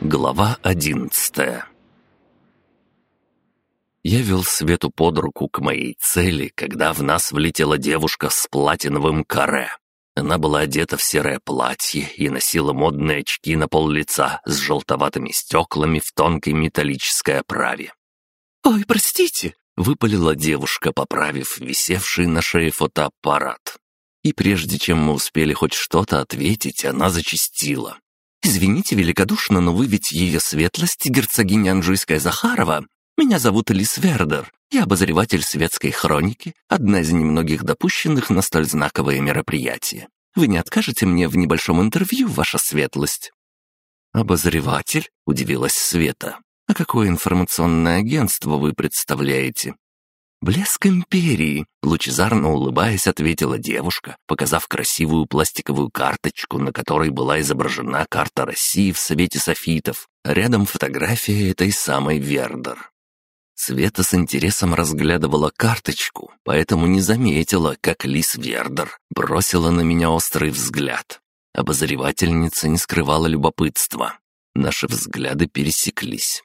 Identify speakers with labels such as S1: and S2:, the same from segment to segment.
S1: Глава одиннадцатая Я вел Свету под руку к моей цели, когда в нас влетела девушка с платиновым каре. Она была одета в серое платье и носила модные очки на пол лица с желтоватыми стеклами в тонкой металлической оправе.
S2: «Ой, простите!»
S1: — выпалила девушка, поправив висевший на шее фотоаппарат. И прежде чем мы успели хоть что-то ответить, она зачастила. «Извините великодушно, но вы ведь ее светлость, герцогиня Анжуйская Захарова. Меня зовут Лис Вердер. Я обозреватель светской хроники, одна из немногих допущенных на столь знаковое мероприятие. Вы не откажете мне в небольшом интервью, ваша светлость?» «Обозреватель?» — удивилась Света. «А какое информационное агентство вы представляете?» «Блеск империи!» — лучезарно улыбаясь, ответила девушка, показав красивую пластиковую карточку, на которой была изображена карта России в Совете Софитов, рядом фотография этой самой Вердер. Света с интересом разглядывала карточку, поэтому не заметила, как Лис Вердер бросила на меня острый взгляд. Обозревательница не скрывала любопытства. Наши взгляды пересеклись.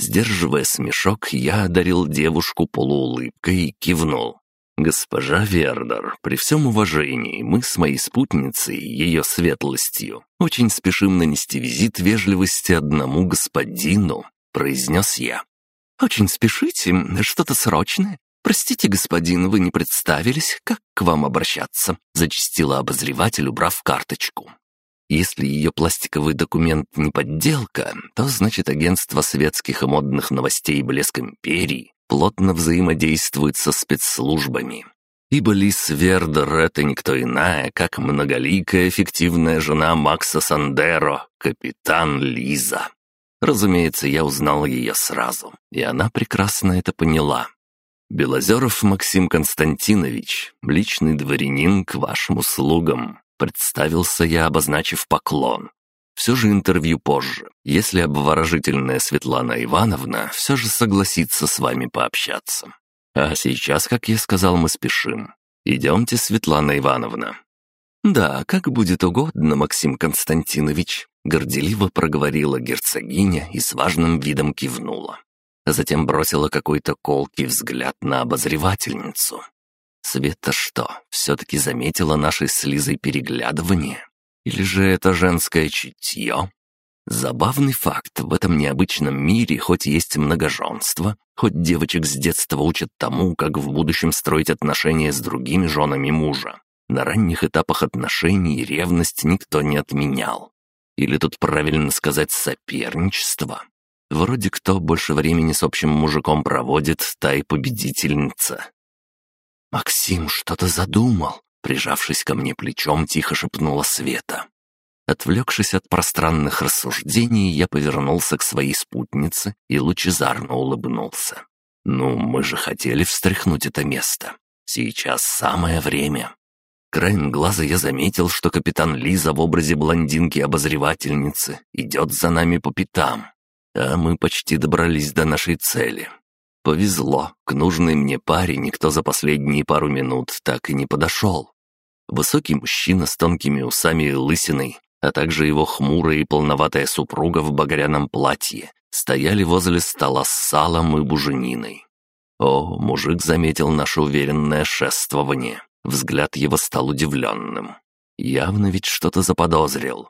S1: Сдерживая смешок, я одарил девушку полуулыбкой и кивнул. «Госпожа Вердер, при всем уважении, мы с моей спутницей, ее светлостью, очень спешим нанести визит вежливости одному господину», — произнес я.
S2: «Очень спешите? Что-то срочное? Простите, господин, вы не представились, как к вам обращаться?» — зачастила обозреватель, убрав карточку.
S1: Если ее пластиковый документ не подделка, то значит агентство светских и модных новостей «Блеск империи» плотно взаимодействует со спецслужбами. Ибо Лис Вердер — это никто иная, как многоликая эффективная жена Макса Сандеро, капитан Лиза. Разумеется, я узнал ее сразу, и она прекрасно это поняла. «Белозеров Максим Константинович, личный дворянин к вашим услугам», Представился я, обозначив поклон. Все же интервью позже, если обворожительная Светлана Ивановна все же согласится с вами пообщаться. А сейчас, как я сказал, мы спешим. Идемте, Светлана Ивановна».
S2: «Да, как будет угодно, Максим Константинович», — горделиво проговорила герцогиня и с важным видом кивнула. Затем бросила какой-то колкий взгляд на обозревательницу. Света что, все-таки заметила нашей с Лизой переглядывание? Или же это женское чутье? Забавный факт, в этом необычном мире хоть есть многоженство, хоть девочек с детства учат тому, как в будущем строить отношения с другими женами мужа. На ранних этапах отношений ревность никто не отменял. Или тут правильно сказать соперничество. Вроде кто больше времени с общим мужиком проводит, та и победительница. «Максим что-то задумал», — прижавшись ко мне плечом, тихо шепнула Света. Отвлекшись от пространных рассуждений, я повернулся к своей спутнице и лучезарно улыбнулся. «Ну, мы же хотели встряхнуть это место. Сейчас самое время». Краем глаза я заметил, что капитан Лиза в образе блондинки-обозревательницы идет за нами по пятам, а мы почти добрались до нашей цели. Повезло, к нужной мне паре никто за последние пару минут так и не подошел. Высокий мужчина с тонкими усами и лысиной, а также его хмурая и полноватая супруга в багряном платье стояли возле стола с салом и бужениной. О, мужик заметил наше уверенное шествование. Взгляд его стал удивленным. Явно ведь что-то заподозрил.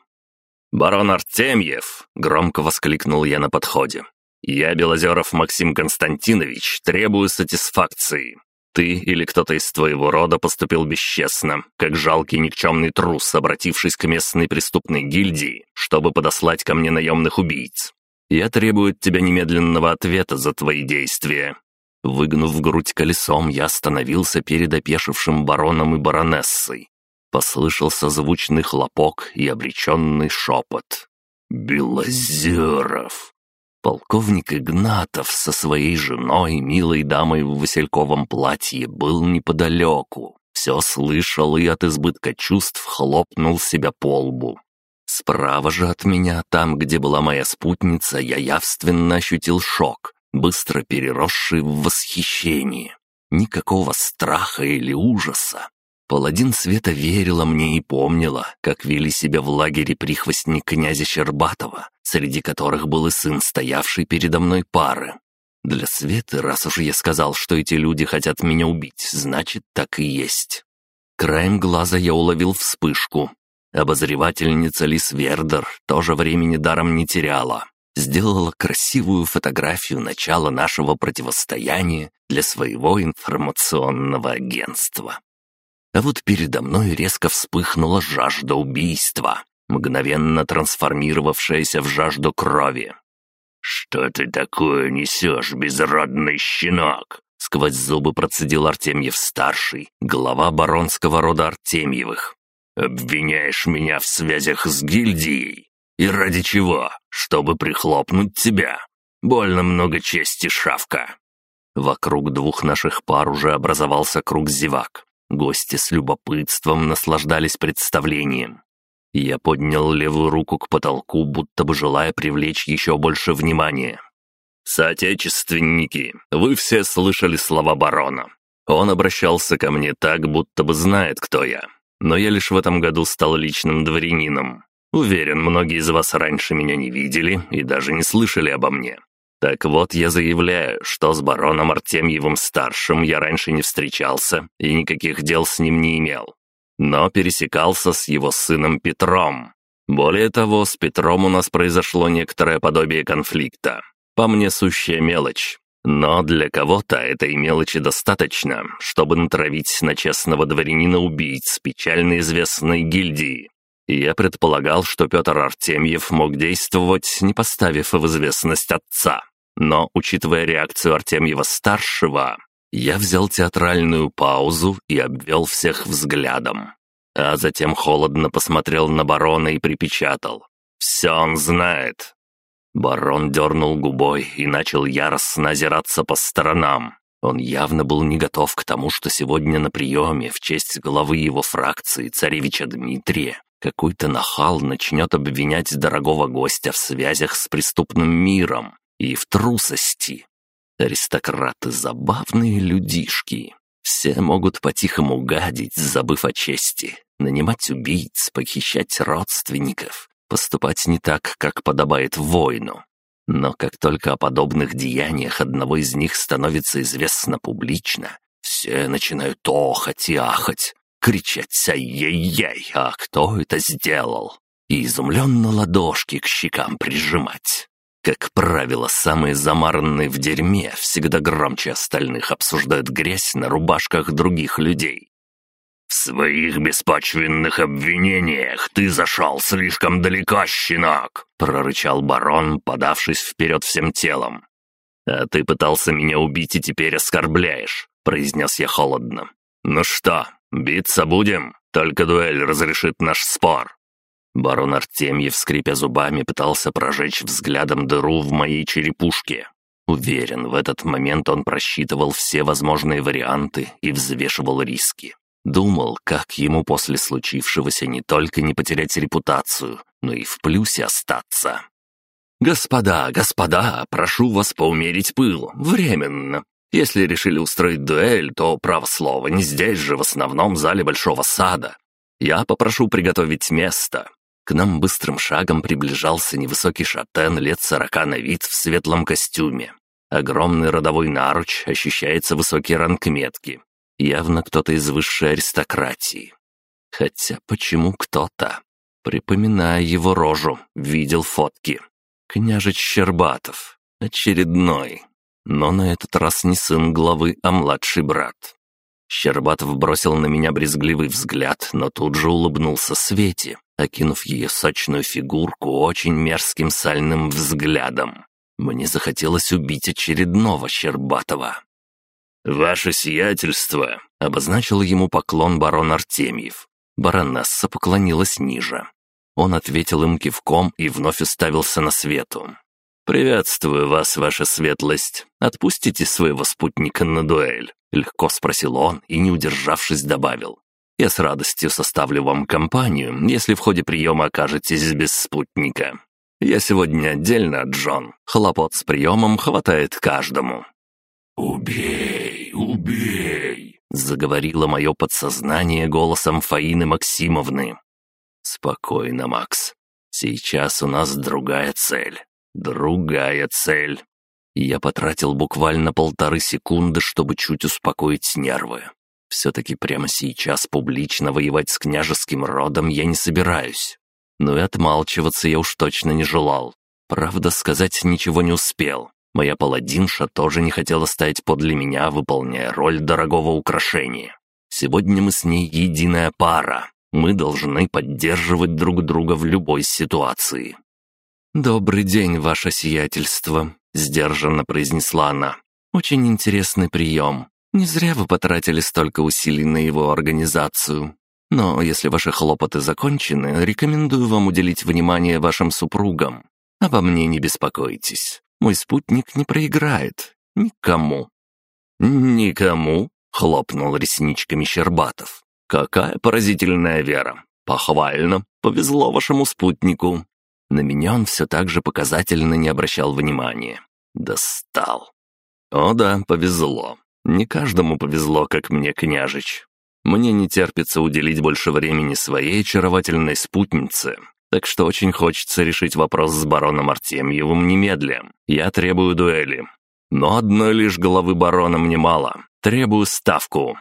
S2: «Барон Артемьев!» — громко воскликнул я на подходе. «Я, Белозеров Максим Константинович, требую сатисфакции. Ты или кто-то из твоего рода поступил бесчестно, как жалкий никчемный трус, обратившись к местной преступной гильдии, чтобы подослать ко мне наемных убийц. Я требую от тебя немедленного ответа за твои действия». Выгнув грудь колесом, я остановился перед опешившим бароном и баронессой. Послышался звучный хлопок и обреченный шепот. «Белозеров! Полковник Игнатов со своей женой, милой дамой в васильковом платье, был неподалеку. Все слышал и от избытка чувств хлопнул себя по лбу. Справа же от меня, там, где была моя спутница, я явственно ощутил шок, быстро переросший в восхищение. Никакого страха или ужаса.
S1: Паладин Света верила мне и помнила, как вели себя в лагере прихвостни князя Щербатова, среди которых был и сын, стоявший передо мной пары. Для Светы, раз уж я сказал, что эти люди хотят меня убить, значит, так и есть. Краем глаза я уловил вспышку. Обозревательница Лис Вердер тоже времени даром не теряла. Сделала красивую фотографию начала нашего противостояния для своего информационного агентства. А вот передо мной резко вспыхнула жажда убийства, мгновенно трансформировавшаяся в жажду крови. «Что ты такое несешь, безродный щенок?» Сквозь зубы процедил Артемьев-старший, глава баронского рода Артемьевых. «Обвиняешь меня в связях с гильдией? И ради чего? Чтобы прихлопнуть тебя? Больно много чести, шавка!» Вокруг двух наших пар уже образовался круг зевак. Гости с любопытством наслаждались представлением. Я поднял левую руку к потолку, будто бы желая привлечь еще больше внимания. «Соотечественники, вы все слышали слова барона. Он обращался ко мне так, будто бы знает, кто я. Но я лишь в этом году стал личным дворянином. Уверен, многие из вас раньше меня не видели и даже не слышали обо мне. Так вот, я заявляю, что с бароном Артемьевым-старшим я раньше не встречался и никаких дел с ним не имел. Но пересекался с его сыном Петром. Более того, с Петром у нас произошло некоторое подобие конфликта. По мне сущая мелочь. Но для кого-то этой мелочи достаточно, чтобы натравить на честного дворянина убийц печально известной гильдии. Я предполагал, что Петр Артемьев мог действовать, не поставив в известность отца. Но, учитывая реакцию Артемьева-старшего, я взял театральную паузу и обвел всех взглядом. А затем холодно посмотрел на барона и припечатал. «Все он знает». Барон дернул губой и начал яростно озираться по сторонам. Он явно был не готов к тому, что сегодня на приеме в честь главы его фракции, царевича Дмитрия, какой-то нахал начнет обвинять дорогого гостя в связях с преступным миром и в трусости. Аристократы — забавные людишки. Все могут по-тихому гадить, забыв о чести, нанимать убийц, похищать родственников, поступать не так, как подобает воину. Но как только о подобных деяниях одного из них становится известно публично, все начинают охать и ахать, кричать «Ай-яй-яй! А кто это сделал?» и изумленно ладошки к щекам прижимать. Как правило, самые замаранные в дерьме всегда громче остальных обсуждают грязь на рубашках других людей. «В своих беспочвенных обвинениях ты зашел слишком далеко, щенок!» — прорычал барон, подавшись вперед всем телом. «А ты пытался меня убить и теперь оскорбляешь», — произнес я холодно. «Ну что, биться будем? Только дуэль разрешит наш спор». Барон Артемьев, скрипя зубами, пытался прожечь взглядом дыру в моей черепушке. Уверен, в этот момент он просчитывал все возможные варианты и взвешивал риски. Думал, как ему после случившегося не только не потерять репутацию, но и в плюсе остаться. «Господа, господа, прошу вас поумерить пыл, временно. Если решили устроить дуэль, то, право слово, не здесь же, в основном зале Большого Сада. Я попрошу приготовить место. К нам быстрым шагом приближался невысокий шатен лет сорока на вид в светлом костюме. Огромный родовой наруч, ощущается высокий ранг метки. Явно кто-то из высшей аристократии. Хотя почему кто-то? Припоминая его рожу, видел фотки. Княжич Щербатов. Очередной. Но на этот раз не сын главы, а младший брат. Щербатов бросил на меня брезгливый взгляд, но тут же улыбнулся Свете, окинув ее сочную фигурку очень мерзким сальным взглядом. Мне захотелось убить очередного Щербатова. «Ваше сиятельство!» — обозначил ему поклон барон Артемьев. Баронесса поклонилась ниже. Он ответил им кивком и вновь уставился на свету. «Приветствую вас, ваша светлость. Отпустите своего спутника на дуэль», — легко спросил он и, не удержавшись, добавил. «Я с радостью составлю вам компанию, если в ходе приема окажетесь без спутника. Я сегодня отдельно, Джон. Хлопот с приемом хватает каждому».
S3: «Убей, убей!»
S1: — заговорило мое подсознание голосом Фаины Максимовны. «Спокойно, Макс. Сейчас у нас другая цель. Другая цель». Я потратил буквально полторы секунды, чтобы чуть успокоить нервы. Все-таки прямо сейчас публично воевать с княжеским родом я не собираюсь. Но и отмалчиваться я уж точно не желал. Правда, сказать ничего не успел. Моя паладинша тоже не хотела стоять подле меня, выполняя роль дорогого украшения. Сегодня мы с ней единая пара. Мы должны поддерживать друг друга в любой ситуации. «Добрый день, ваше сиятельство», — сдержанно произнесла она. «Очень интересный прием. Не зря вы потратили столько усилий на его организацию. Но если ваши хлопоты закончены, рекомендую вам уделить внимание вашим супругам. Обо мне не беспокойтесь. Мой спутник не проиграет. Никому». «Никому?» — хлопнул ресничками Щербатов. «Какая поразительная вера! Похвально! Повезло вашему спутнику!» На меня он все так же показательно не обращал внимания. Достал. «О да, повезло. Не каждому повезло, как мне, княжич. Мне не терпится уделить больше времени своей очаровательной спутнице, так что очень хочется решить вопрос с бароном Артемьевым немедленно. Я требую дуэли. Но одной лишь головы барона мне мало. Требую ставку».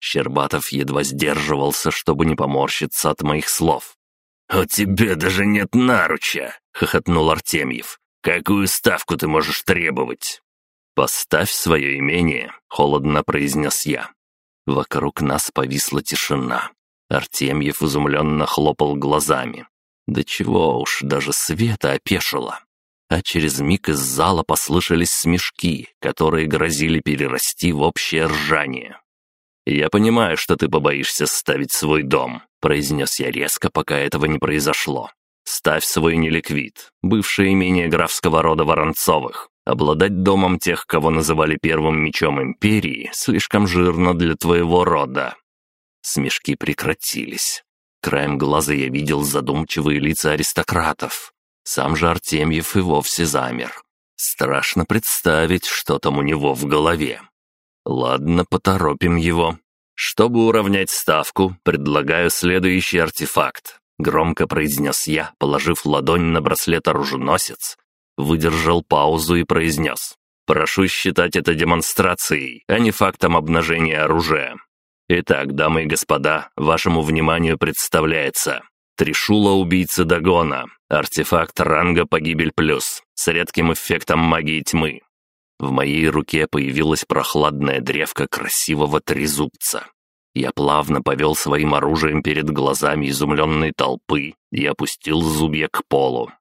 S1: Щербатов едва сдерживался, чтобы не поморщиться от моих слов. «У тебя даже нет наруча!» — хохотнул Артемьев. «Какую ставку ты можешь требовать?» «Поставь свое имение», — холодно произнес я. Вокруг нас повисла тишина. Артемьев изумленно хлопал глазами. Да чего уж, даже Света опешила. А через миг из зала послышались смешки, которые грозили перерасти в общее ржание. «Я понимаю, что ты побоишься ставить свой дом», — произнес я резко, пока этого не произошло. «Ставь свой неликвид, бывшее имение графского рода Воронцовых. Обладать домом тех, кого называли первым мечом империи, слишком жирно для твоего рода». Смешки прекратились. Краем глаза я видел задумчивые лица аристократов. Сам же Артемьев и вовсе замер. Страшно представить, что там у него в голове. Ладно, поторопим его. Чтобы уравнять ставку, предлагаю следующий артефакт. Громко произнес я, положив ладонь на браслет-оруженосец, выдержал паузу и произнес. «Прошу считать это демонстрацией, а не фактом обнажения оружия. Итак, дамы и господа, вашему вниманию представляется Тришула убийца Дагона, артефакт ранга «Погибель плюс» с редким эффектом магии тьмы. В моей руке появилась прохладная древка красивого трезубца. Я плавно повел своим оружием перед глазами изумленной толпы и опустил зубья к полу.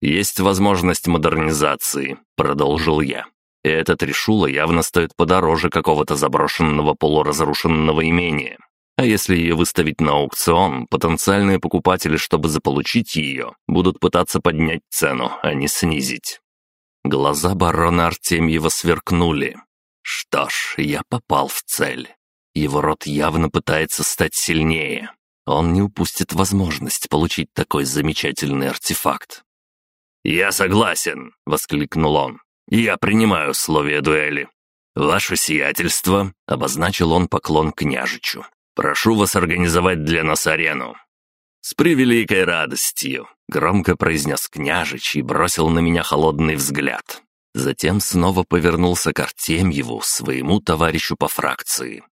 S1: «Есть возможность модернизации», — продолжил я. И этот решула явно стоит подороже какого-то заброшенного полуразрушенного имения. А если ее выставить на аукцион, потенциальные покупатели, чтобы заполучить ее, будут пытаться поднять цену, а не снизить. Глаза барона Артемьева сверкнули. Что ж, я попал в цель. Его род явно пытается стать сильнее. Он не упустит возможность получить такой замечательный артефакт. «Я согласен!» — воскликнул он. «Я принимаю условия дуэли». «Ваше сиятельство», — обозначил он поклон княжичу. «Прошу вас организовать для нас арену». «С превеликой радостью», — громко произнес княжич и бросил на меня холодный взгляд. Затем снова повернулся к Артемьеву, своему товарищу по фракции.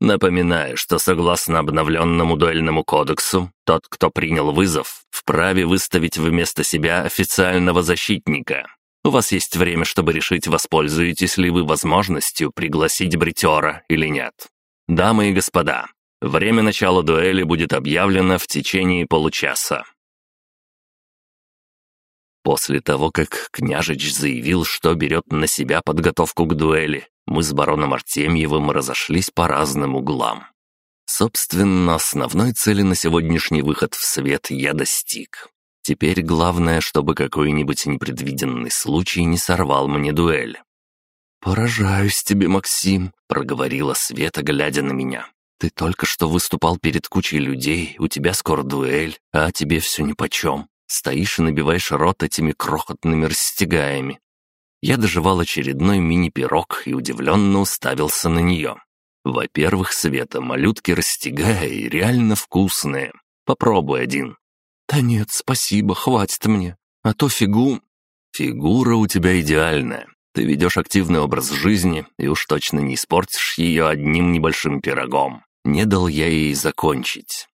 S1: Напоминаю, что согласно обновленному дуэльному кодексу, тот, кто принял вызов, вправе выставить вместо себя официального защитника. У вас есть время, чтобы решить, воспользуетесь ли вы возможностью пригласить бритера или нет. Дамы и господа, время начала дуэли будет объявлено в течение получаса. После того, как княжич заявил, что берет на себя подготовку к дуэли, мы с бароном Артемьевым разошлись по разным углам. Собственно, основной цели на сегодняшний выход в свет я достиг. Теперь главное, чтобы какой-нибудь непредвиденный случай не сорвал мне дуэль. «Поражаюсь тебе, Максим», — проговорила Света, глядя на меня. «Ты только что выступал перед кучей людей, у тебя скоро дуэль, а тебе все нипочем. Стоишь и набиваешь рот этими крохотными растягаями. Я доживал очередной мини-пирог и удивленно уставился на нее. Во-первых, Света, малютки растягай, реально вкусные. Попробуй один».
S2: «Да нет, спасибо, хватит мне. А то фигу...»
S1: «Фигура у тебя идеальная. Ты ведешь активный образ жизни и уж точно не испортишь ее одним небольшим пирогом. Не дал я ей закончить».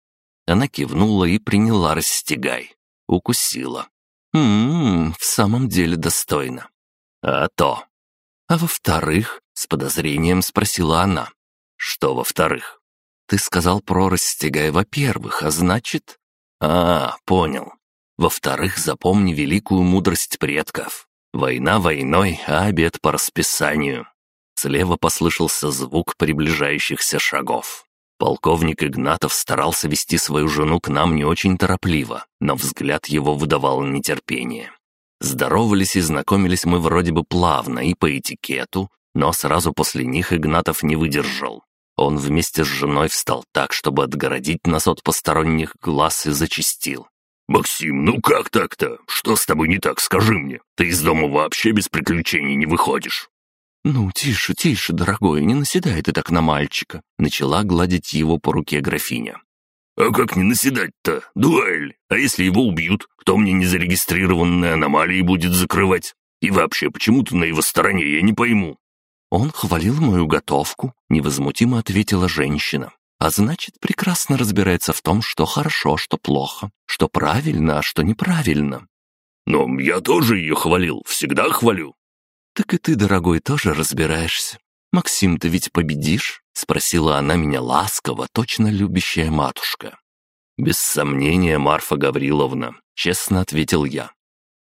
S1: Она кивнула и приняла растягай. Укусила.
S2: «М-м, в самом деле достойно».
S1: «А то».
S2: «А во-вторых?» — с подозрением спросила она.
S1: «Что во-вторых?»
S2: «Ты сказал про растягай во-первых, а значит...»
S1: «А, понял. Во-вторых, запомни великую мудрость предков. Война войной, а обед по расписанию». Слева послышался звук приближающихся шагов. Полковник Игнатов старался вести свою жену к нам не очень торопливо, но взгляд его выдавал нетерпение. Здоровались и знакомились мы вроде бы плавно и по этикету, но сразу после них Игнатов не выдержал. Он вместе с женой встал так, чтобы отгородить нас от посторонних глаз и зачистил. «Максим, ну как так-то? Что с тобой не так, скажи мне? Ты из дома вообще без приключений не выходишь?»
S2: «Ну, тише, тише, дорогой, не наседай ты так на мальчика», — начала гладить его по руке графиня.
S1: «А как не наседать-то? Дуэль! А если его убьют, кто мне незарегистрированные аномалии будет закрывать? И вообще, почему ты на его стороне, я не пойму».
S2: «Он хвалил мою готовку», — невозмутимо ответила женщина. «А значит, прекрасно разбирается в том, что хорошо, что плохо, что правильно, а что неправильно».
S1: «Но я тоже ее хвалил, всегда хвалю.
S2: «Так и ты, дорогой, тоже разбираешься. Максим, ты ведь победишь?» — спросила она меня ласково, точно любящая матушка.
S1: «Без сомнения, Марфа Гавриловна», — честно ответил я.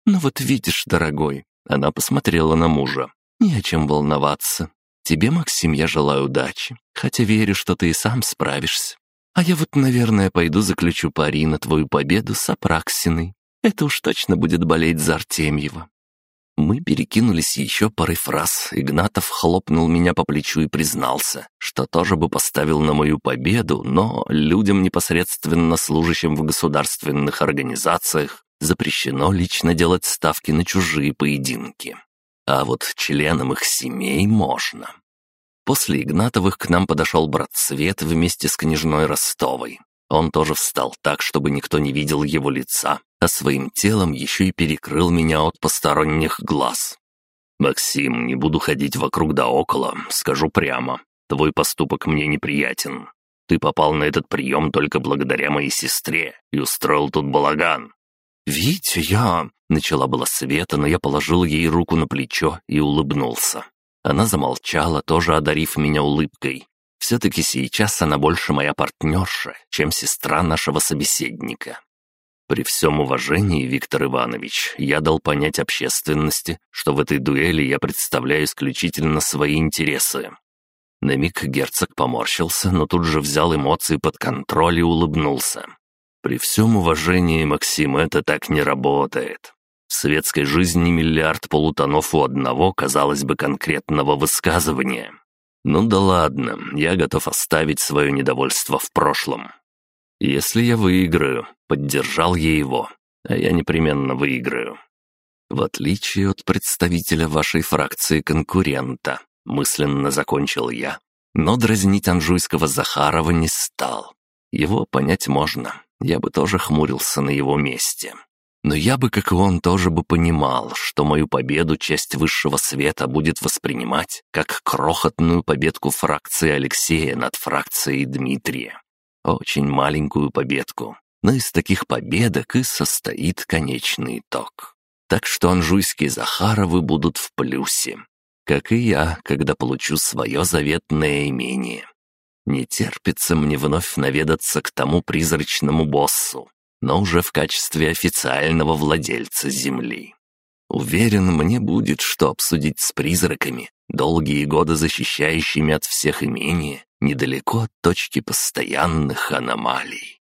S2: «Ну вот видишь, дорогой», — она посмотрела на мужа. «Не о чем волноваться. Тебе, Максим, я желаю удачи, хотя верю, что ты и сам справишься. А я вот, наверное, пойду заключу пари на твою победу с Апраксиной. Это уж точно будет болеть за Артемьева. Мы перекинулись еще парой фраз. Игнатов хлопнул меня по плечу и признался, что тоже бы поставил на мою победу, но людям, непосредственно служащим в государственных организациях, запрещено лично делать ставки на чужие поединки. А вот членам их семей можно. После Игнатовых к нам подошел брат Свет вместе с княжной Ростовой. Он тоже встал так, чтобы никто не видел его лица, а своим телом еще и перекрыл меня от посторонних глаз. «Максим, не буду ходить вокруг да около, скажу прямо. Твой поступок мне неприятен. Ты попал на этот прием только благодаря моей сестре и устроил тут балаган». «Витя, я...» — начала была Света, но я положил ей руку на плечо и улыбнулся. Она замолчала, тоже одарив меня улыбкой, все-таки сейчас она больше моя партнерша, чем сестра нашего собеседника. При всем уважении, Виктор Иванович, я дал понять общественности, что в этой дуэли я представляю исключительно свои интересы. На миг герцог поморщился, но тут же взял эмоции под контроль и улыбнулся. При всем уважении, Максим, это так не работает. В светской жизни миллиард полутонов у одного, казалось бы, конкретного высказывания. Ну да ладно, я готов оставить свое недовольство в прошлом. Если я выиграю, поддержал я его, а я непременно выиграю. В отличие от представителя вашей фракции конкурента, мысленно закончил я, но дразнить Анжуйского Захарова не стал. Его понять можно, я бы тоже хмурился на его месте. Но я бы, как и он, тоже бы понимал, что мою победу часть высшего света будет воспринимать как крохотную победку фракции Алексея над фракцией Дмитрия. Очень маленькую победку. Но из таких победок и состоит конечный итог. Так что анжуйские Захаровы будут в плюсе. Как и я, когда получу свое заветное имение. Не терпится мне вновь наведаться к тому призрачному боссу, но уже в качестве официального владельца земли. Уверен, мне будет что обсудить с призраками, долгие годы защищающими от всех имения, недалеко от точки постоянных аномалий.